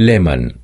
Lehmann.